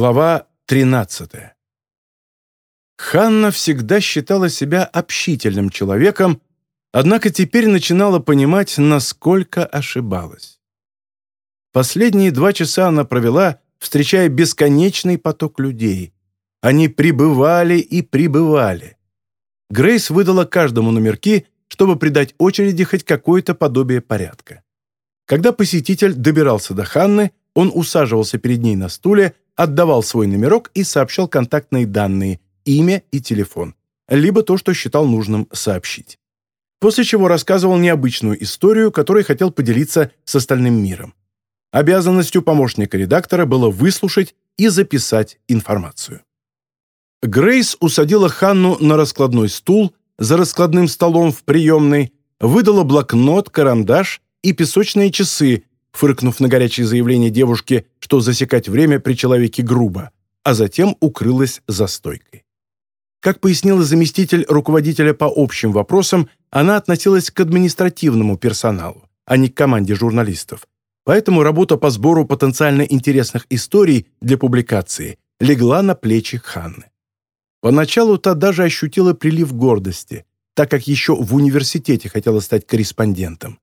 Глава 13. Ханна всегда считала себя общительным человеком, однако теперь начинала понимать, насколько ошибалась. Последние два часа она провела, встречая бесконечный поток людей. Они прибывали и прибывали. Грейс выдала каждому номерки, чтобы придать очереди хоть какое-то подобие порядка. Когда посетитель добирался до Ханны, он усаживался перед ней на стуле, отдавал свой номерок и сообщал контактные данные, имя и телефон, либо то, что считал нужным сообщить. После чего рассказывал необычную историю, которой хотел поделиться с остальным миром. Обязанностью помощника редактора было выслушать и записать информацию. Грейс усадила Ханну на раскладной стул за раскладным столом в приемной, выдала блокнот, карандаш и песочные часы, фыркнув на горячее заявление девушки, что засекать время при человеке грубо, а затем укрылась за стойкой. Как пояснила заместитель руководителя по общим вопросам, она относилась к административному персоналу, а не к команде журналистов. Поэтому работа по сбору потенциально интересных историй для публикации легла на плечи Ханны. Поначалу та даже ощутила прилив гордости, так как еще в университете хотела стать корреспондентом.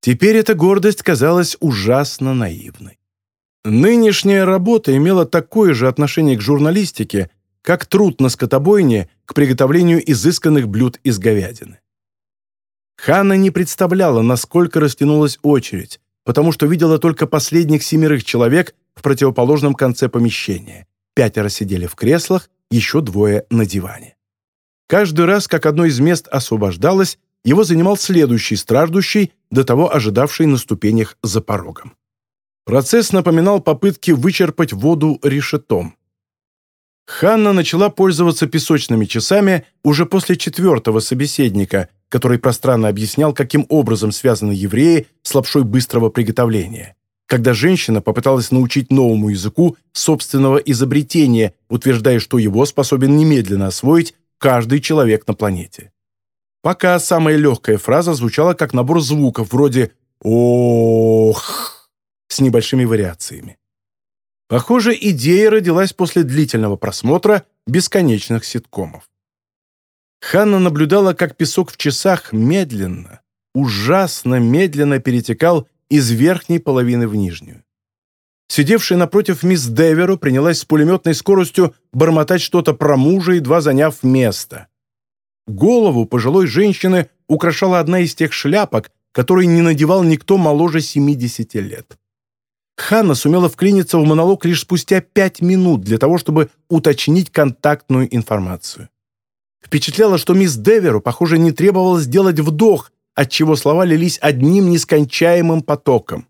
Теперь эта гордость казалась ужасно наивной. Нынешняя работа имела такое же отношение к журналистике, как труд на скотобойне к приготовлению изысканных блюд из говядины. Ханна не представляла, насколько растянулась очередь, потому что видела только последних семерых человек в противоположном конце помещения. Пятеро сидели в креслах, еще двое на диване. Каждый раз, как одно из мест освобождалось, его занимал следующий страждущий, до того ожидавший на ступенях за порогом. Процесс напоминал попытки вычерпать воду решетом. Ханна начала пользоваться песочными часами уже после четвертого собеседника, который пространно объяснял, каким образом связаны евреи с лапшой быстрого приготовления. Когда женщина попыталась научить новому языку собственного изобретения, утверждая, что его способен немедленно освоить каждый человек на планете. Пока самая легкая фраза звучала как набор звуков, вроде «ох» с небольшими вариациями. Похоже, идея родилась после длительного просмотра бесконечных ситкомов. Ханна наблюдала, как песок в часах медленно, ужасно медленно перетекал из верхней половины в нижнюю. Сидевшая напротив мисс Деверу принялась с пулеметной скоростью бормотать что-то про мужа, едва заняв место. Голову пожилой женщины украшала одна из тех шляпок, которые не надевал никто моложе 70 лет. Ханна сумела вклиниться в монолог лишь спустя пять минут для того, чтобы уточнить контактную информацию. Впечатляло, что мисс Деверу, похоже, не требовалось сделать вдох, отчего слова лились одним нескончаемым потоком.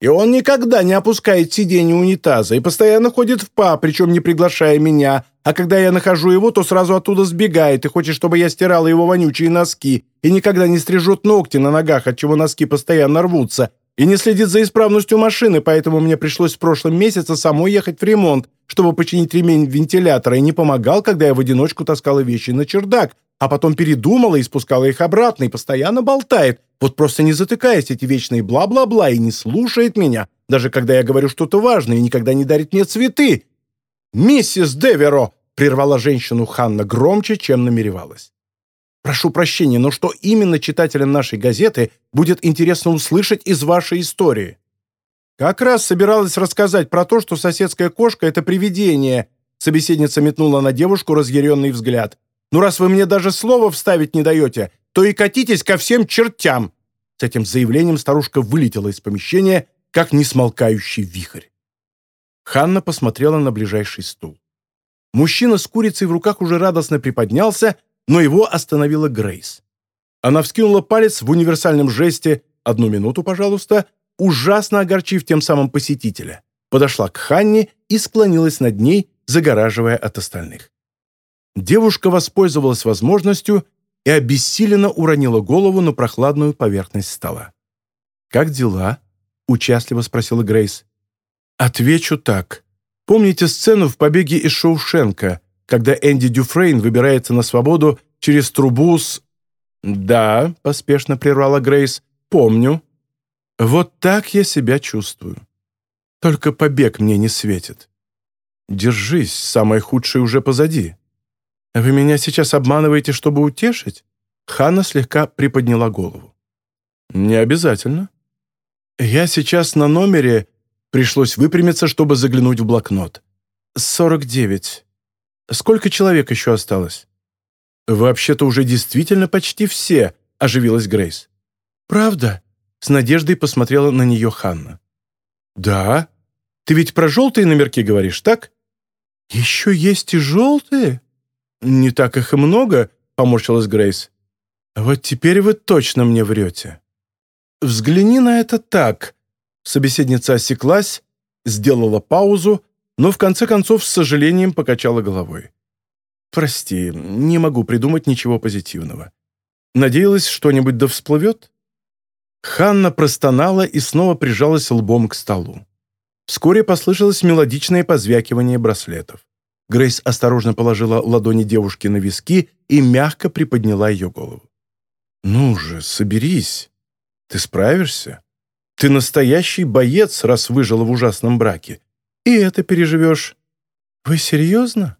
И он никогда не опускает сиденье унитаза и постоянно ходит в па, причем не приглашая меня, а когда я нахожу его, то сразу оттуда сбегает и хочет, чтобы я стирала его вонючие носки, и никогда не стрижет ногти на ногах, отчего носки постоянно рвутся, и не следит за исправностью машины, поэтому мне пришлось в прошлом месяце самой ехать в ремонт, чтобы починить ремень вентилятора, и не помогал, когда я в одиночку таскала вещи на чердак, а потом передумала и спускала их обратно, и постоянно болтает, вот просто не затыкаясь эти вечные бла-бла-бла, и не слушает меня, даже когда я говорю что-то важное, и никогда не дарит мне цветы. «Миссис Деверо!» — прервала женщину Ханна громче, чем намеревалась. «Прошу прощения, но что именно читателям нашей газеты будет интересно услышать из вашей истории?» «Как раз собиралась рассказать про то, что соседская кошка — это привидение», собеседница метнула на девушку разъяренный взгляд. Ну, раз вы мне даже слова вставить не даете, то и катитесь ко всем чертям!» С этим заявлением старушка вылетела из помещения, как несмолкающий вихрь. Ханна посмотрела на ближайший стул. Мужчина с курицей в руках уже радостно приподнялся, но его остановила Грейс. Она вскинула палец в универсальном жесте «Одну минуту, пожалуйста», ужасно огорчив тем самым посетителя. Подошла к Ханне и склонилась над ней, загораживая от остальных. Девушка воспользовалась возможностью и обессиленно уронила голову на прохладную поверхность стола. «Как дела?» — участливо спросила Грейс. «Отвечу так. Помните сцену в «Побеге из Шоушенка», когда Энди Дюфрейн выбирается на свободу через трубу с...» «Да», — поспешно прервала Грейс, — «помню. Вот так я себя чувствую. Только побег мне не светит. Держись, самое худшее уже позади. Вы меня сейчас обманываете, чтобы утешить? Ханна слегка приподняла голову. Не обязательно. Я сейчас на номере, пришлось выпрямиться, чтобы заглянуть в блокнот. Сорок девять. Сколько человек еще осталось? Вообще-то уже действительно почти все, оживилась Грейс. Правда? С надеждой посмотрела на нее Ханна. Да. Ты ведь про желтые номерки говоришь, так? Еще есть и желтые? Не так их и много, поморщилась Грейс. Вот теперь вы точно мне врете. Взгляни на это так. Собеседница осеклась, сделала паузу, но в конце концов с сожалением покачала головой. «Прости, не могу придумать ничего позитивного. Надеялась, что-нибудь да всплывет?» Ханна простонала и снова прижалась лбом к столу. Вскоре послышалось мелодичное позвякивание браслетов. Грейс осторожно положила ладони девушки на виски и мягко приподняла ее голову. «Ну же, соберись. Ты справишься. Ты настоящий боец, раз выжила в ужасном браке. И это переживешь. Вы серьезно?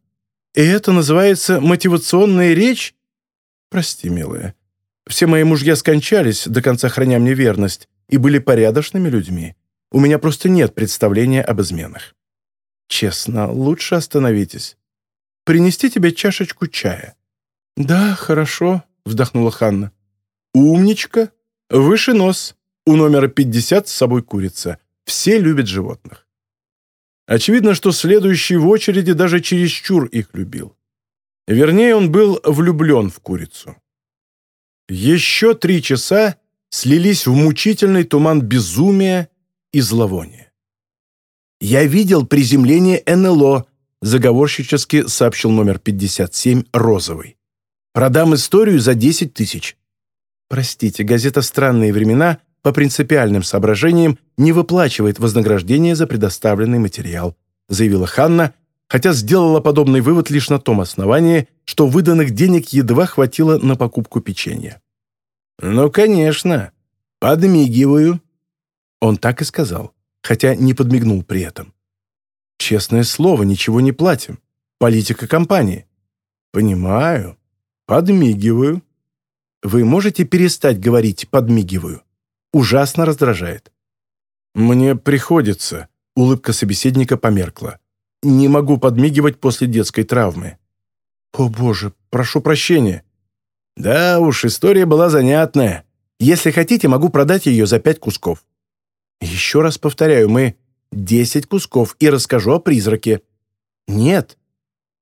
И это называется мотивационная речь? Прости, милая. Все мои мужья скончались, до конца храня мне верность, и были порядочными людьми. У меня просто нет представления об изменах. Честно, лучше остановитесь. Принести тебе чашечку чая?» «Да, хорошо», — вздохнула Ханна. «Умничка. Выше нос. У номера 50 с собой курица. Все любят животных». Очевидно, что следующий в очереди даже чересчур их любил. Вернее, он был влюблен в курицу. Еще три часа слились в мучительный туман безумия и зловония. «Я видел приземление НЛО», — заговорщически сообщил номер 57 «Розовый». «Продам историю за 10 тысяч». Простите, газета «Странные времена» по принципиальным соображениям не выплачивает вознаграждение за предоставленный материал, заявила Ханна, хотя сделала подобный вывод лишь на том основании, что выданных денег едва хватило на покупку печенья. «Ну, конечно. Подмигиваю». Он так и сказал, хотя не подмигнул при этом. «Честное слово, ничего не платим. Политика компании». «Понимаю. Подмигиваю». «Вы можете перестать говорить «подмигиваю»?» Ужасно раздражает. «Мне приходится», — улыбка собеседника померкла. «Не могу подмигивать после детской травмы». «О, боже, прошу прощения». «Да уж, история была занятная. Если хотите, могу продать ее за пять кусков». «Еще раз повторяю, мы десять кусков и расскажу о призраке». «Нет.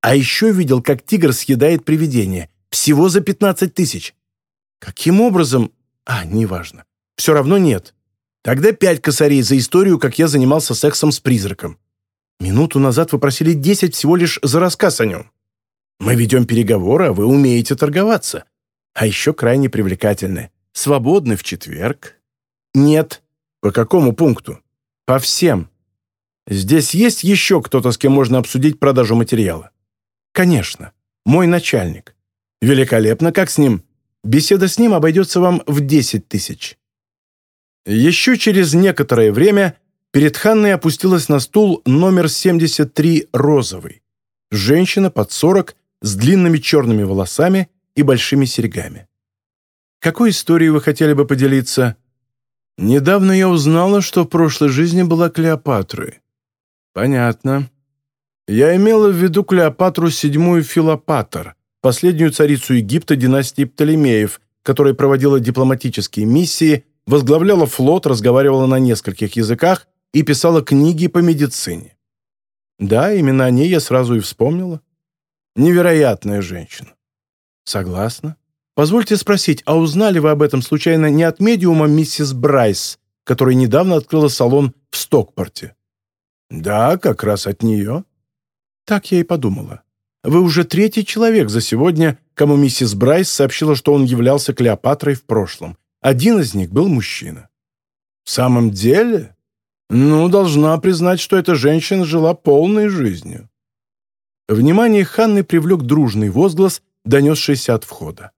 А еще видел, как тигр съедает привидение. Всего за пятнадцать тысяч». «Каким образом?» «А, неважно. Все равно нет. Тогда пять косарей за историю, как я занимался сексом с призраком. Минуту назад вы просили десять всего лишь за рассказ о нем. Мы ведем переговоры, а вы умеете торговаться. А еще крайне привлекательны. Свободны в четверг? Нет. По какому пункту? По всем. Здесь есть еще кто-то, с кем можно обсудить продажу материала? Конечно. Мой начальник. Великолепно, как с ним? Беседа с ним обойдется вам в 10 тысяч. Еще через некоторое время перед Ханной опустилась на стул номер 73 розовый. Женщина под 40 с длинными черными волосами и большими серьгами. «Какой историей вы хотели бы поделиться?» «Недавно я узнала, что в прошлой жизни была Клеопатрой». «Понятно. Я имела в виду Клеопатру седьмую Филопатр, последнюю царицу Египта династии Птолемеев, которая проводила дипломатические миссии, возглавляла флот, разговаривала на нескольких языках и писала книги по медицине. Да, именно о ней я сразу и вспомнила. Невероятная женщина. «Согласна. Позвольте спросить, а узнали вы об этом случайно не от медиума миссис Брайс, которая недавно открыла салон в Стокпорте?» «Да, как раз от нее». Так я и подумала. Вы уже третий человек за сегодня, кому миссис Брайс сообщила, что он являлся Клеопатрой в прошлом. Один из них был мужчина. В самом деле? Ну, должна признать, что эта женщина жила полной жизнью. Внимание Ханны привлек дружный возглас, донесшийся от входа.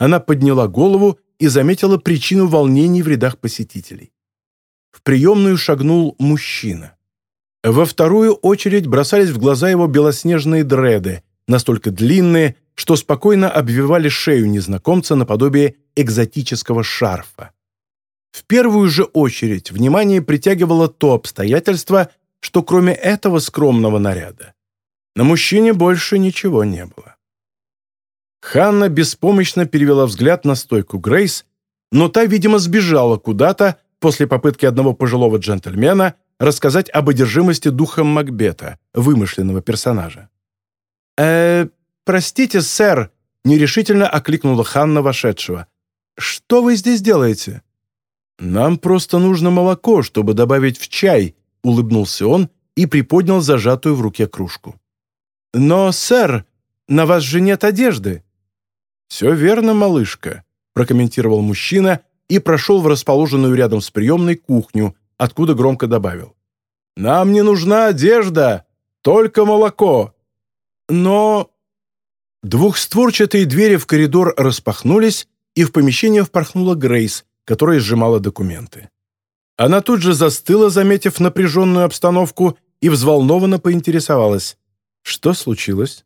Она подняла голову и заметила причину волнений в рядах посетителей. В приемную шагнул мужчина. Во вторую очередь бросались в глаза его белоснежные дреды, настолько длинные, что спокойно обвивали шею незнакомца наподобие экзотического шарфа. В первую же очередь внимание притягивало то обстоятельство, что кроме этого скромного наряда на мужчине больше ничего не было. Ханна беспомощно перевела взгляд на стойку Грейс, но та, видимо, сбежала куда-то после попытки одного пожилого джентльмена рассказать об одержимости духом Макбета, вымышленного персонажа. «Э, простите, сэр», — нерешительно окликнула Ханна вошедшего. «Что вы здесь делаете?» «Нам просто нужно молоко, чтобы добавить в чай», — улыбнулся он и приподнял зажатую в руке кружку. «Но, сэр, на вас же нет одежды». «Все верно, малышка», — прокомментировал мужчина и прошел в расположенную рядом с приемной кухню, откуда громко добавил. «Нам не нужна одежда, только молоко». «Но...» Двухстворчатые двери в коридор распахнулись, и в помещение впорхнула Грейс, которая сжимала документы. Она тут же застыла, заметив напряженную обстановку, и взволнованно поинтересовалась. «Что случилось?»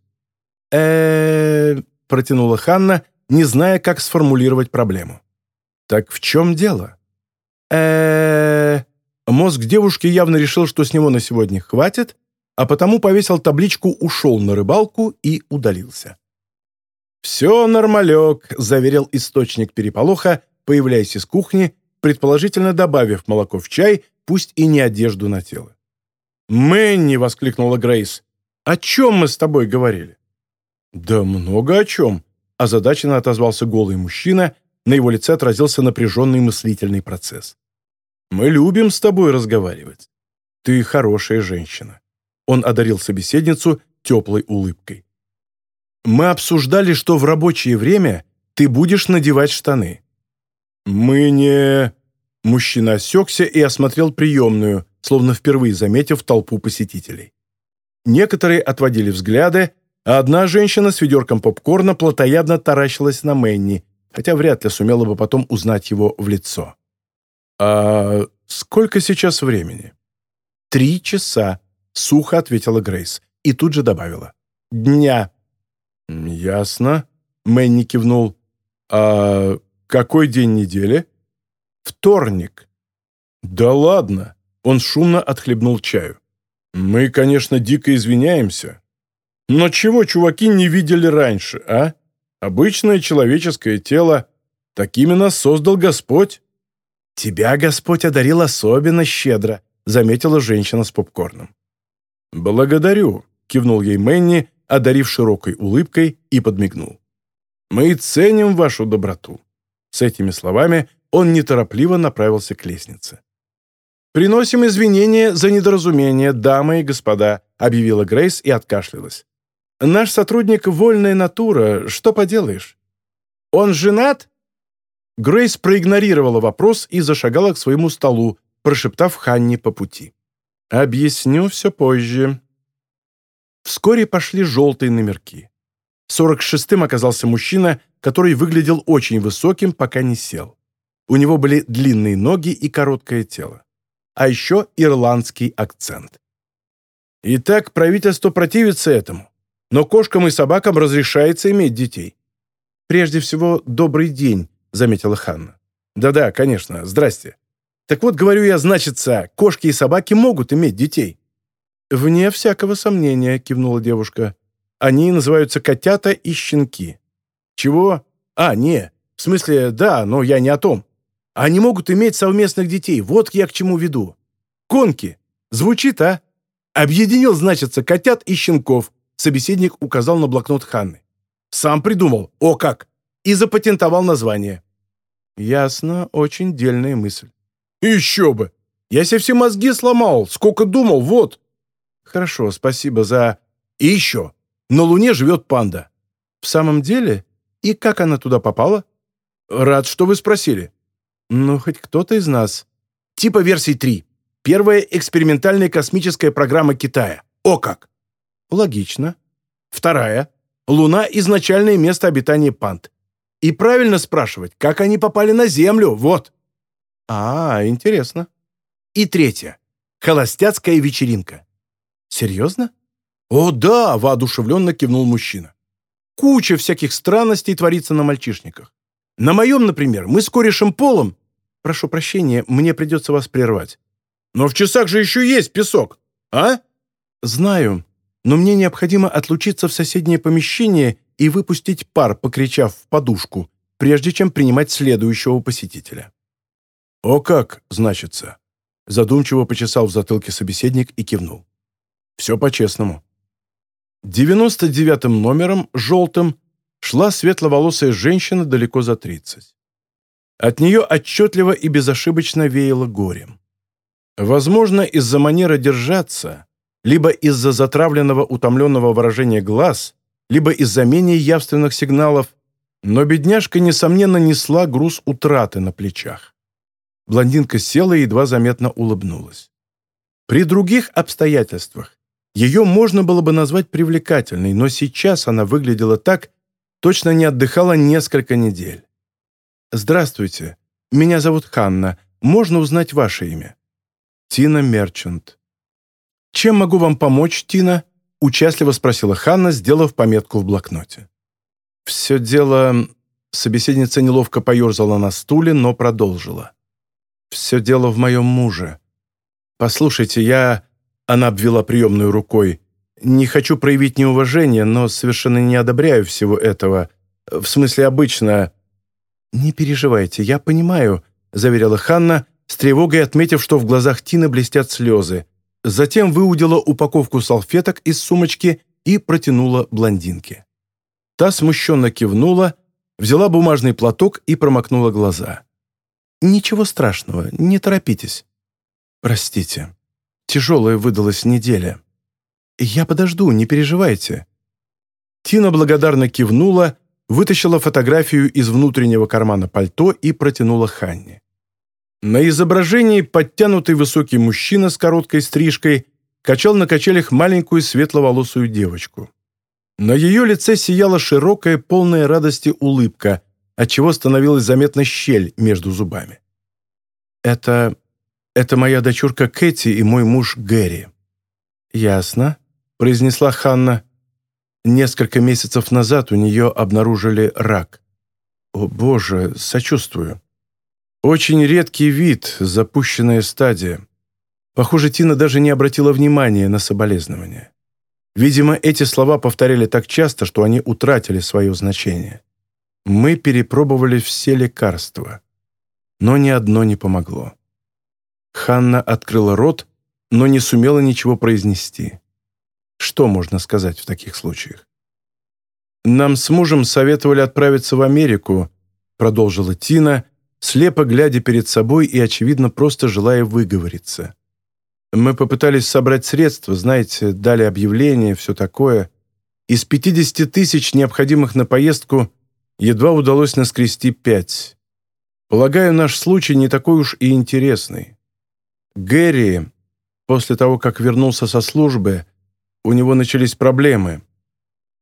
э протянула Ханна, не зная, как сформулировать проблему. «Так в чем дело?» э Мозг девушки явно решил, что с него на сегодня хватит, а потому повесил табличку «Ушел на рыбалку» и удалился. «Все нормалек», — заверил источник переполоха, появляясь из кухни, предположительно добавив молоко в чай, пусть и не одежду на тело. «Мэнни!» — воскликнула Грейс. «О чем мы с тобой говорили?» «Да много о чем», — озадаченно отозвался голый мужчина, на его лице отразился напряженный мыслительный процесс. «Мы любим с тобой разговаривать. Ты хорошая женщина». Он одарил собеседницу теплой улыбкой. «Мы обсуждали, что в рабочее время ты будешь надевать штаны». «Мы не...» Мужчина осекся и осмотрел приемную, словно впервые заметив толпу посетителей. Некоторые отводили взгляды, одна женщина с ведерком попкорна плотоядно таращилась на Мэнни, хотя вряд ли сумела бы потом узнать его в лицо. «А сколько сейчас времени?» «Три часа», — сухо ответила Грейс и тут же добавила. «Дня». «Ясно», — Мэнни кивнул. «А какой день недели?» «Вторник». «Да ладно», — он шумно отхлебнул чаю. «Мы, конечно, дико извиняемся. Но чего чуваки не видели раньше, а? Обычное человеческое тело. Такими нас создал Господь». «Тебя Господь одарил особенно щедро», — заметила женщина с попкорном. «Благодарю», — кивнул ей Мэнни, одарив широкой улыбкой и подмигнул. «Мы ценим вашу доброту». С этими словами он неторопливо направился к лестнице. «Приносим извинения за недоразумение, дамы и господа», объявила Грейс и откашлялась. «Наш сотрудник — вольная натура, что поделаешь?» «Он женат?» Грейс проигнорировала вопрос и зашагала к своему столу, прошептав Ханне по пути. «Объясню все позже». Вскоре пошли желтые номерки. Сорок шестым оказался мужчина, который выглядел очень высоким, пока не сел. У него были длинные ноги и короткое тело а еще ирландский акцент. Итак, правительство противится этому, но кошкам и собакам разрешается иметь детей. «Прежде всего, добрый день», — заметила Ханна. «Да-да, конечно, здрасте. Так вот, говорю я, значится, кошки и собаки могут иметь детей». «Вне всякого сомнения», — кивнула девушка. «Они называются котята и щенки». «Чего? А, не, в смысле, да, но я не о том. Они могут иметь совместных детей. Вот я к чему веду. Конки. Звучит, а? Объединил, значится, котят и щенков. Собеседник указал на блокнот Ханны. Сам придумал. О как! И запатентовал название. Ясно, очень дельная мысль. Еще бы! Я себе все мозги сломал. Сколько думал, вот. Хорошо, спасибо за... И еще. На Луне живет панда. В самом деле? И как она туда попала? Рад, что вы спросили. Ну, хоть кто-то из нас. Типа версии 3. Первая экспериментальная космическая программа Китая. О как! Логично. Вторая. Луна – изначальное место обитания панд. И правильно спрашивать, как они попали на Землю, вот. А, интересно. И третья. Холостяцкая вечеринка. «Серьезно?» «О, да!» – воодушевленно кивнул мужчина. «Куча всяких странностей творится на мальчишниках. На моем, например, мы с корешем Полом... Прошу прощения, мне придется вас прервать. Но в часах же еще есть песок, а?» «Знаю, но мне необходимо отлучиться в соседнее помещение и выпустить пар, покричав в подушку, прежде чем принимать следующего посетителя». «О как, значится!» Задумчиво почесал в затылке собеседник и кивнул. «Все по-честному». Девяносто девятым номером, желтым, шла светловолосая женщина далеко за тридцать. От нее отчетливо и безошибочно веяло горем. Возможно, из-за манеры держаться, либо из-за затравленного утомленного выражения глаз, либо из-за менее явственных сигналов, но бедняжка, несомненно, несла груз утраты на плечах. Блондинка села и едва заметно улыбнулась. При других обстоятельствах ее можно было бы назвать привлекательной, но сейчас она выглядела так, точно не отдыхала несколько недель. «Здравствуйте, меня зовут Ханна. Можно узнать ваше имя?» «Тина Мерчант». «Чем могу вам помочь, Тина?» – участливо спросила Ханна, сделав пометку в блокноте. «Все дело...» – собеседница неловко поерзала на стуле, но продолжила. «Все дело в моем муже. Послушайте, я...» – она обвела приемную рукой. «Не хочу проявить неуважение, но совершенно не одобряю всего этого. В смысле, обычно...» «Не переживайте, я понимаю», – заверила Ханна, с тревогой отметив, что в глазах Тины блестят слезы. Затем выудила упаковку салфеток из сумочки и протянула блондинке. Та смущенно кивнула, взяла бумажный платок и промокнула глаза. «Ничего страшного, не торопитесь». «Простите, тяжелая выдалась неделя». «Я подожду, не переживайте». Тина благодарно кивнула, вытащила фотографию из внутреннего кармана пальто и протянула Ханне. На изображении подтянутый высокий мужчина с короткой стрижкой качал на качелях маленькую светловолосую девочку. На ее лице сияла широкая, полная радости улыбка, отчего становилась заметна щель между зубами. «Это... это моя дочурка Кэти и мой муж Гэри». «Ясно», — произнесла Ханна. Несколько месяцев назад у нее обнаружили рак. «О, боже, сочувствую». Очень редкий вид, запущенная стадия. Похоже, Тина даже не обратила внимания на соболезнования. Видимо, эти слова повторяли так часто, что они утратили свое значение. Мы перепробовали все лекарства, но ни одно не помогло. Ханна открыла рот, но не сумела ничего произнести. Что можно сказать в таких случаях? «Нам с мужем советовали отправиться в Америку», продолжила Тина, слепо глядя перед собой и, очевидно, просто желая выговориться. Мы попытались собрать средства, знаете, дали объявление, все такое. Из 50 тысяч, необходимых на поездку, едва удалось наскрести пять. Полагаю, наш случай не такой уж и интересный. Гэри, после того, как вернулся со службы, у него начались проблемы.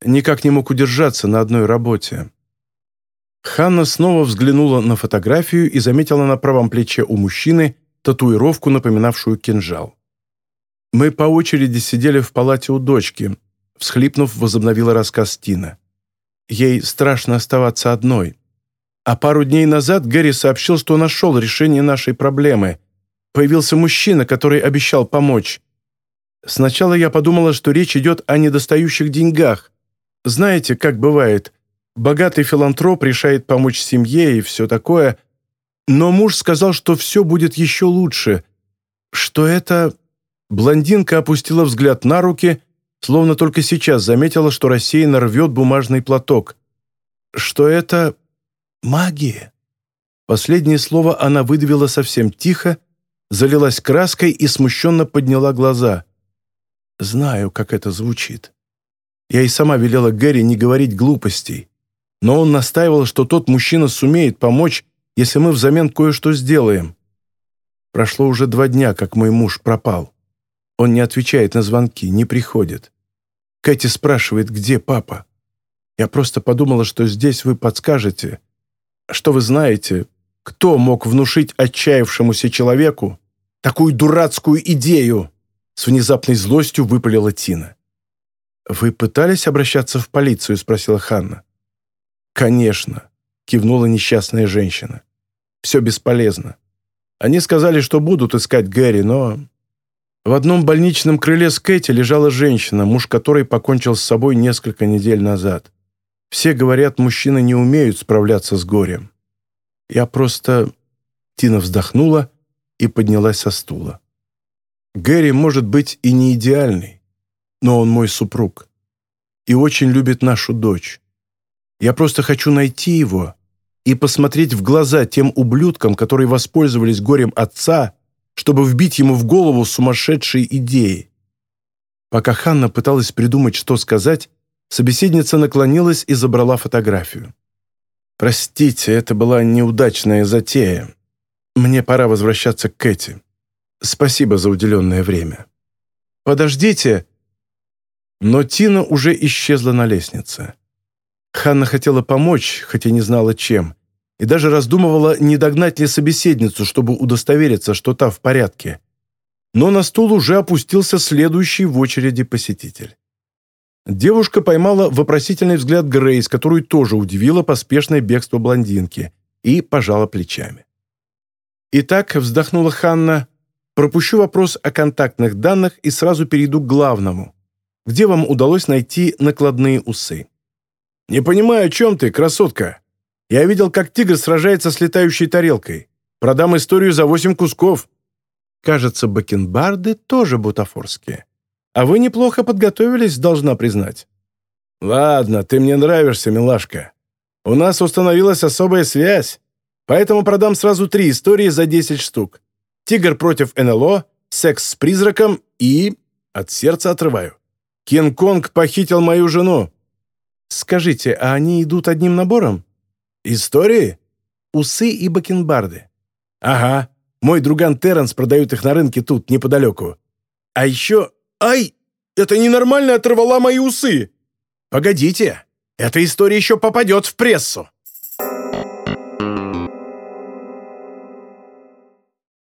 Никак не мог удержаться на одной работе. Ханна снова взглянула на фотографию и заметила на правом плече у мужчины татуировку, напоминавшую кинжал. «Мы по очереди сидели в палате у дочки», всхлипнув, возобновила рассказ Тина. «Ей страшно оставаться одной. А пару дней назад Гэри сообщил, что нашел решение нашей проблемы. Появился мужчина, который обещал помочь. Сначала я подумала, что речь идет о недостающих деньгах. Знаете, как бывает, Богатый филантроп решает помочь семье и все такое. Но муж сказал, что все будет еще лучше. Что это... Блондинка опустила взгляд на руки, словно только сейчас заметила, что рассеянно рвет бумажный платок. Что это... магия. Последнее слово она выдавила совсем тихо, залилась краской и смущенно подняла глаза. Знаю, как это звучит. Я и сама велела Гэри не говорить глупостей но он настаивал, что тот мужчина сумеет помочь, если мы взамен кое-что сделаем. Прошло уже два дня, как мой муж пропал. Он не отвечает на звонки, не приходит. Кэти спрашивает, где папа. Я просто подумала, что здесь вы подскажете. Что вы знаете, кто мог внушить отчаявшемуся человеку такую дурацкую идею? С внезапной злостью выпалила Тина. «Вы пытались обращаться в полицию?» — спросила Ханна. «Конечно», — кивнула несчастная женщина. «Все бесполезно. Они сказали, что будут искать Гэри, но...» В одном больничном крыле с Кэти лежала женщина, муж которой покончил с собой несколько недель назад. Все говорят, мужчины не умеют справляться с горем. Я просто... Тина вздохнула и поднялась со стула. Гэри может быть и не идеальный, но он мой супруг и очень любит нашу дочь. Я просто хочу найти его и посмотреть в глаза тем ублюдкам, которые воспользовались горем отца, чтобы вбить ему в голову сумасшедшие идеи. Пока Ханна пыталась придумать, что сказать, собеседница наклонилась и забрала фотографию. «Простите, это была неудачная затея. Мне пора возвращаться к Кэти. Спасибо за уделенное время». «Подождите!» Но Тина уже исчезла на лестнице. Ханна хотела помочь, хотя не знала чем, и даже раздумывала, не догнать ли собеседницу, чтобы удостовериться, что та в порядке. Но на стул уже опустился следующий в очереди посетитель. Девушка поймала вопросительный взгляд Грейс, которую тоже удивило поспешное бегство блондинки, и пожала плечами. «Итак», — вздохнула Ханна, — «пропущу вопрос о контактных данных и сразу перейду к главному. Где вам удалось найти накладные усы?» «Не понимаю, о чем ты, красотка. Я видел, как тигр сражается с летающей тарелкой. Продам историю за восемь кусков». «Кажется, бакенбарды тоже бутафорские. А вы неплохо подготовились, должна признать». «Ладно, ты мне нравишься, милашка. У нас установилась особая связь, поэтому продам сразу три истории за 10 штук. Тигр против НЛО, секс с призраком и... От сердца отрываю. Кинг-Конг похитил мою жену. «Скажите, а они идут одним набором?» «Истории?» «Усы и бакенбарды». «Ага. Мой друган Терренс продает их на рынке тут, неподалеку. А еще... Ай! Это ненормально оторвала мои усы!» «Погодите, эта история еще попадет в прессу!»